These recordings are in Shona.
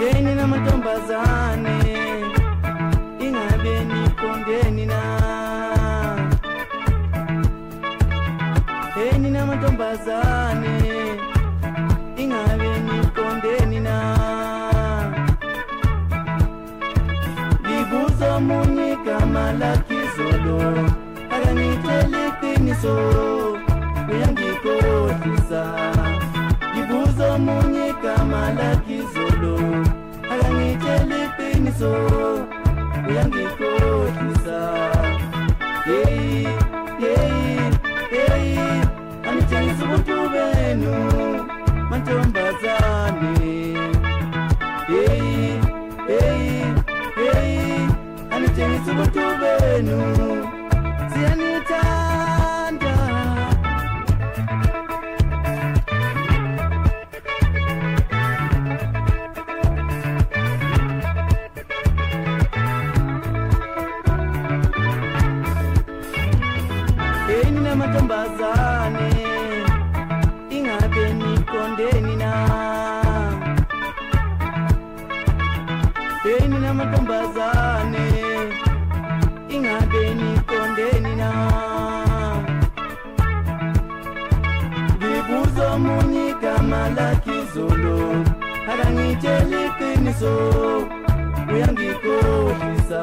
ngeni namantombazane ingabeniko ngeni na ngeni namantombazane ingabeniko ngeni na ngibuzo munyika malakizolo akangitheliqiniso uyangikohlisa iso uyandikotisa hei hei hei anitengisa ubuntu benu mantombazane hei hei hei anitengisa ubuntu benu hey, hey, hey, hey, mantombazane ingabe nikondeni na eni namantombazane ingabe nikondeni na ngibuzo munyigama lakizolo akangitsheli qiniso uyangikohlisa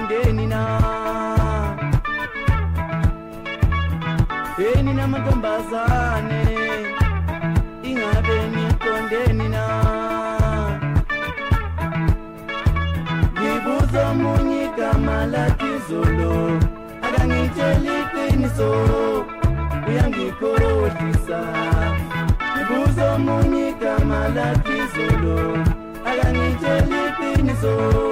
around enina enina mantombazane ingabe niqondeni na ngibuza omunye igama lakhe izolo akangitsheli iqiniso uyangikhohlisa ngibuza omunye igama lakhe izolo akangitsheli iqiniso